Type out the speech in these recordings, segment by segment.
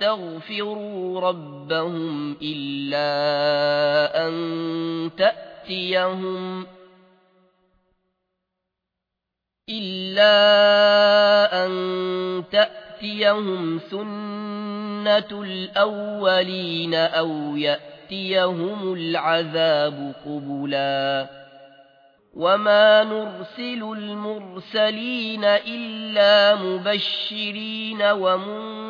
ويستغفروا ربهم إلا أن تأتيهم إلا أن تأتيهم سنة الأولين أو يأتيهم العذاب قبلا وما نرسل المرسلين إلا مبشرين ومنذرين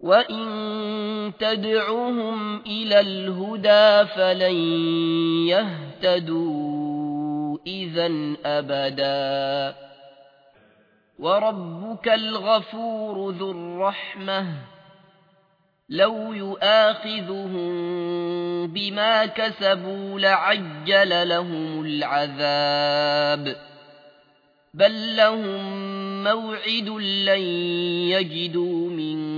وَإِن تَدْعُهُمْ إِلَى الْهُدَى فَلَن يَهْتَدُوا إِذًا أَبَدًا وَرَبُّكَ الْغَفُورُ ذُو الرَّحْمَةِ لَوْ يُؤَاخِذُهُم بِمَا كَسَبُوا لَعَجَّلَ لَهُمُ الْعَذَابَ بَل لَّهُم موعد لن يجدوا من